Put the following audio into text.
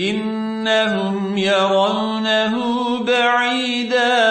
إنهم يرونه بعيدا.